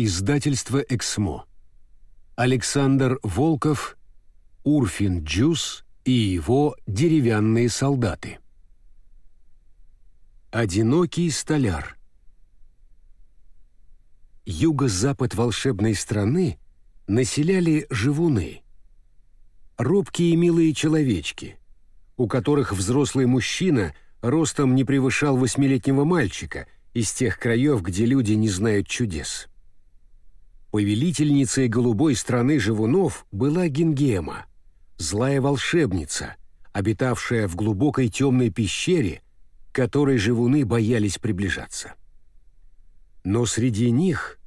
Издательство «Эксмо». Александр Волков, Урфин Джус и его деревянные солдаты. Одинокий столяр. Юго-запад волшебной страны населяли живуны. Робкие милые человечки, у которых взрослый мужчина ростом не превышал восьмилетнего мальчика из тех краев, где люди не знают чудес. Повелительницей голубой страны живунов была Гингема, злая волшебница, обитавшая в глубокой темной пещере, которой живуны боялись приближаться. Но среди них,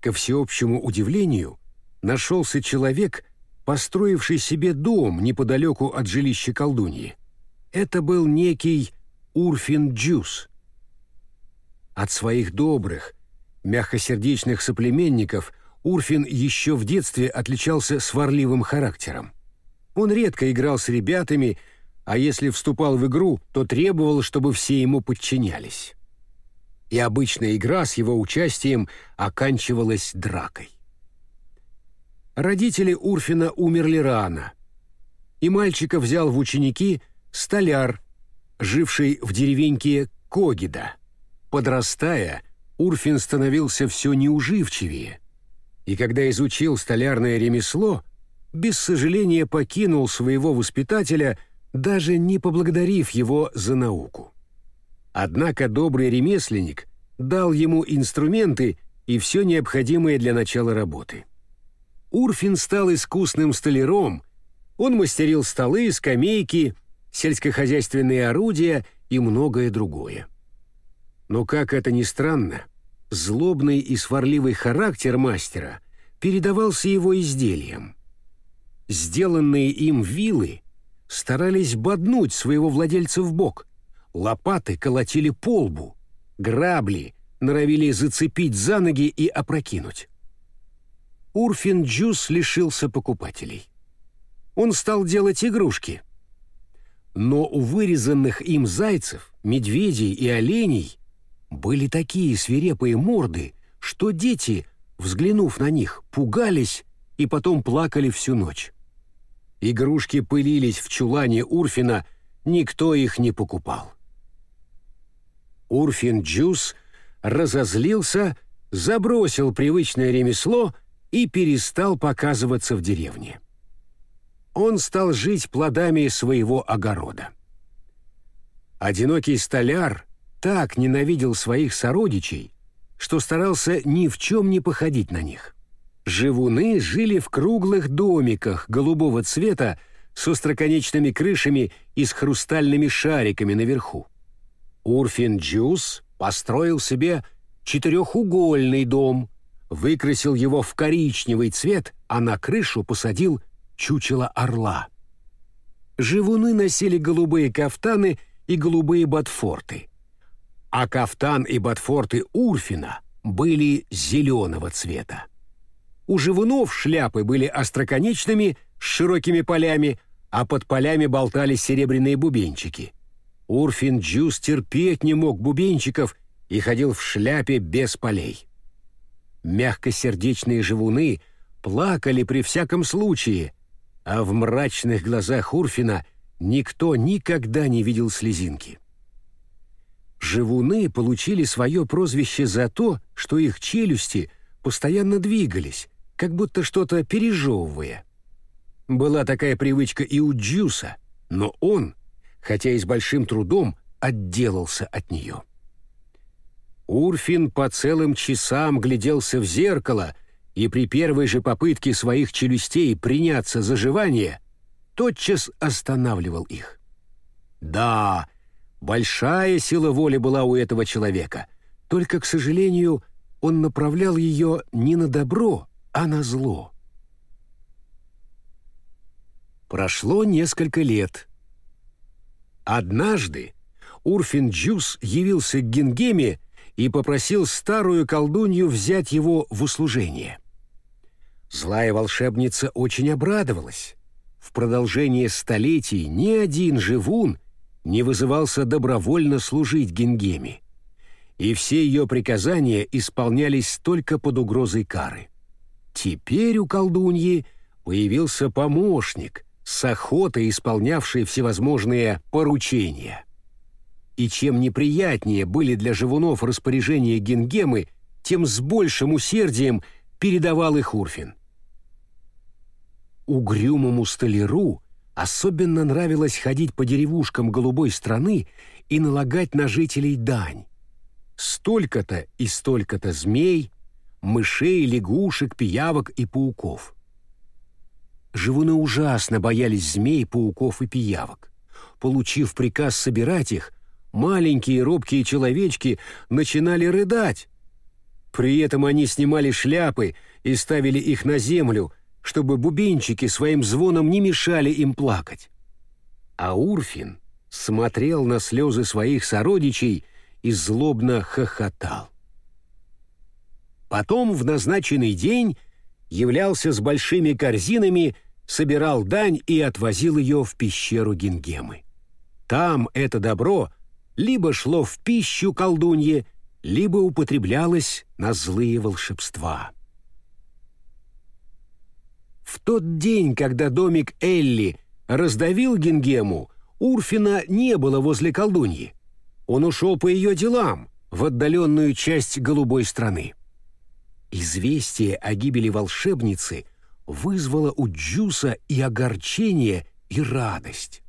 ко всеобщему удивлению, нашелся человек, построивший себе дом неподалеку от жилища колдуньи. Это был некий Урфин Джус. От своих добрых, мягкосердечных соплеменников Урфин еще в детстве отличался сварливым характером. Он редко играл с ребятами, а если вступал в игру, то требовал, чтобы все ему подчинялись. И обычная игра с его участием оканчивалась дракой. Родители Урфина умерли рано, и мальчика взял в ученики столяр, живший в деревеньке Когида. Подрастая, Урфин становился все неуживчивее, и когда изучил столярное ремесло, без сожаления покинул своего воспитателя, даже не поблагодарив его за науку. Однако добрый ремесленник дал ему инструменты и все необходимое для начала работы. Урфин стал искусным столяром, он мастерил столы, скамейки, сельскохозяйственные орудия и многое другое. Но, как это ни странно, злобный и сварливый характер мастера передавался его изделиям. Сделанные им вилы старались боднуть своего владельца в бок, лопаты колотили по лбу, грабли норовили зацепить за ноги и опрокинуть. Урфин Джус лишился покупателей. Он стал делать игрушки. Но у вырезанных им зайцев, медведей и оленей были такие свирепые морды, что дети, взглянув на них, пугались и потом плакали всю ночь. Игрушки пылились в чулане Урфина, никто их не покупал. Урфин Джус разозлился, забросил привычное ремесло и перестал показываться в деревне. Он стал жить плодами своего огорода. Одинокий столяр так ненавидел своих сородичей, что старался ни в чем не походить на них. Живуны жили в круглых домиках голубого цвета с остроконечными крышами и с хрустальными шариками наверху. Урфин Джус построил себе четырехугольный дом, выкрасил его в коричневый цвет, а на крышу посадил чучело орла. Живуны носили голубые кафтаны и голубые ботфорты. А кафтан и ботфорты Урфина были зеленого цвета. У живунов шляпы были остроконечными, с широкими полями, а под полями болтались серебряные бубенчики. Урфин Джус терпеть не мог бубенчиков и ходил в шляпе без полей мягкосердечные живуны плакали при всяком случае, а в мрачных глазах Урфина никто никогда не видел слезинки. Живуны получили свое прозвище за то, что их челюсти постоянно двигались, как будто что-то пережевывая. Была такая привычка и у Джуса, но он, хотя и с большим трудом, отделался от нее. Урфин по целым часам гляделся в зеркало и при первой же попытке своих челюстей приняться за жевание тотчас останавливал их. Да, большая сила воли была у этого человека, только, к сожалению, он направлял ее не на добро, а на зло. Прошло несколько лет. Однажды Урфин Джус явился к Гингеме и попросил старую колдунью взять его в услужение. Злая волшебница очень обрадовалась. В продолжение столетий ни один живун не вызывался добровольно служить Гингеме. и все ее приказания исполнялись только под угрозой кары. Теперь у колдуньи появился помощник, с охотой исполнявший всевозможные поручения. И чем неприятнее были для живунов распоряжения Гингемы, тем с большим усердием передавал их Урфин. Угрюмому столяру особенно нравилось ходить по деревушкам голубой страны и налагать на жителей дань. Столько-то и столько-то змей, мышей, лягушек, пиявок и пауков. Живуны ужасно боялись змей, пауков и пиявок. Получив приказ собирать их, маленькие робкие человечки начинали рыдать. При этом они снимали шляпы и ставили их на землю, чтобы бубенчики своим звоном не мешали им плакать. А Урфин смотрел на слезы своих сородичей и злобно хохотал. Потом в назначенный день являлся с большими корзинами, собирал дань и отвозил ее в пещеру Гингемы. Там это добро либо шло в пищу колдунье, либо употреблялось на злые волшебства. В тот день, когда домик Элли раздавил Гингему, Урфина не было возле колдуньи. Он ушел по ее делам в отдаленную часть голубой страны. Известие о гибели волшебницы вызвало у Джуса и огорчение, и радость.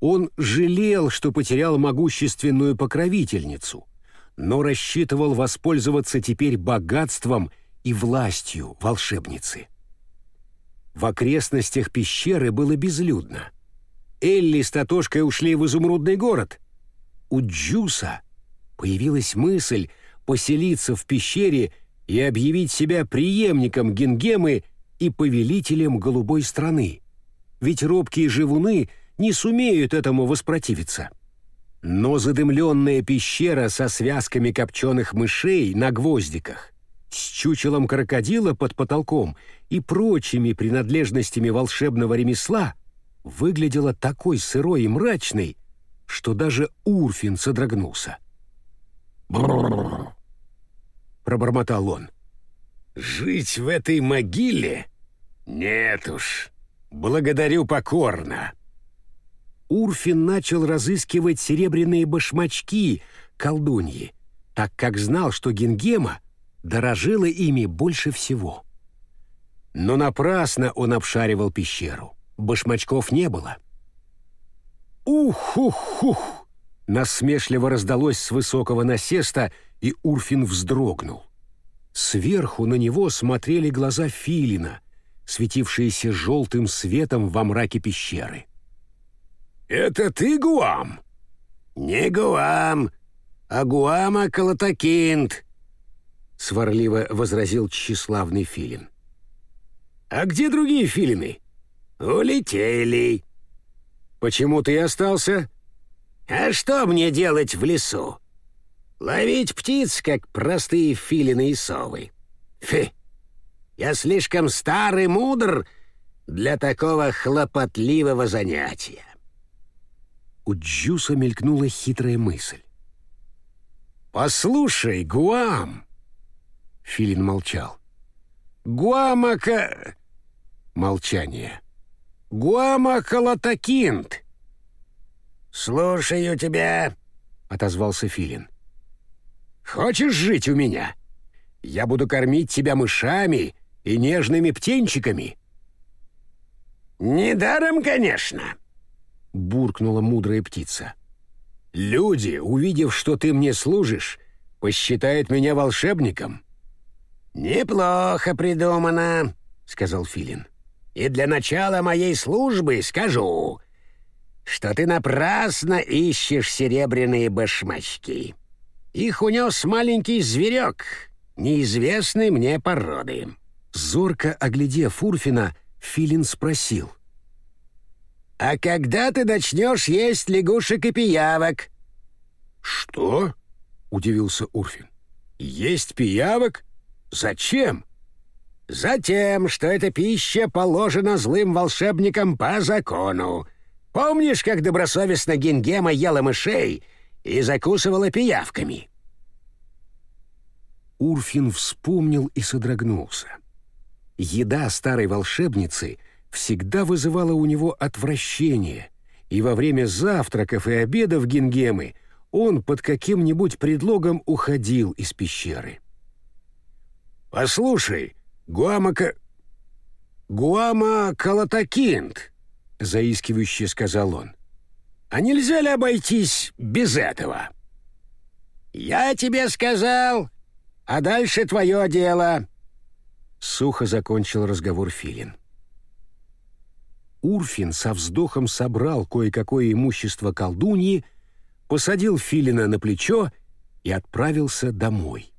Он жалел, что потерял могущественную покровительницу, но рассчитывал воспользоваться теперь богатством и властью волшебницы. В окрестностях пещеры было безлюдно. Элли с Татошкой ушли в изумрудный город. У Джуса появилась мысль поселиться в пещере и объявить себя преемником Гингемы и повелителем голубой страны. Ведь робкие живуны не сумеют этому воспротивиться. Но задымленная пещера со связками копченых мышей на гвоздиках, с чучелом крокодила под потолком и прочими принадлежностями волшебного ремесла выглядела такой сырой и мрачной, что даже Урфин содрогнулся. Пробормотал он. «Жить в этой могиле? Нет уж, благодарю покорно!» Урфин начал разыскивать серебряные башмачки колдуньи, так как знал, что Гингема дорожила ими больше всего. Но напрасно он обшаривал пещеру. Башмачков не было. «Ух-ух-ух!» Насмешливо раздалось с высокого насеста, и Урфин вздрогнул. Сверху на него смотрели глаза филина, светившиеся желтым светом во мраке пещеры. «Это ты, Гуам?» «Не Гуам, а Гуама Калатакинт», — сварливо возразил тщеславный филин. «А где другие филины?» «Улетели». «Почему ты остался?» «А что мне делать в лесу? Ловить птиц, как простые филины и совы. Фи! Я слишком старый мудр для такого хлопотливого занятия». У Джуса мелькнула хитрая мысль. «Послушай, Гуам!» Филин молчал. «Гуамака...» Молчание. «Гуама Калатакинт!» «Слушаю тебя», — отозвался Филин. «Хочешь жить у меня? Я буду кормить тебя мышами и нежными птенчиками». «Недаром, конечно», — буркнула мудрая птица. «Люди, увидев, что ты мне служишь, посчитают меня волшебником». «Неплохо придумано», — сказал Филин. «И для начала моей службы скажу, что ты напрасно ищешь серебряные башмачки. Их унес маленький зверек, неизвестной мне породы». Зорко оглядев Урфина, Филин спросил. «А когда ты начнешь есть лягушек и пиявок?» «Что?» — удивился Урфин. «Есть пиявок? Зачем?» «Затем, что эта пища положена злым волшебникам по закону. Помнишь, как добросовестно Гингема ела мышей и закусывала пиявками? Урфин вспомнил и содрогнулся. Еда старой волшебницы всегда вызывала у него отвращение, и во время завтраков и обедов Гингемы он под каким-нибудь предлогом уходил из пещеры. «Послушай, Гуамака... Гуама Калатакинт», — заискивающе сказал он. «А нельзя ли обойтись без этого?» «Я тебе сказал, а дальше твое дело», — сухо закончил разговор Филин. Урфин со вздохом собрал кое-какое имущество колдуньи, посадил Филина на плечо и отправился домой.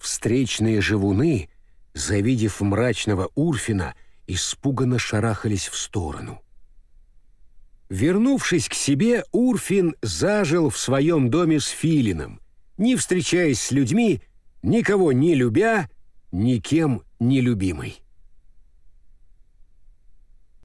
Встречные живуны, завидев мрачного Урфина, испуганно шарахались в сторону. Вернувшись к себе, Урфин зажил в своем доме с Филином, не встречаясь с людьми, никого не любя, никем не любимый.